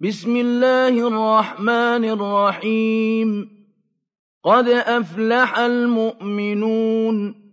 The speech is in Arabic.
بسم الله الرحمن الرحيم. قد أفلح المؤمنون.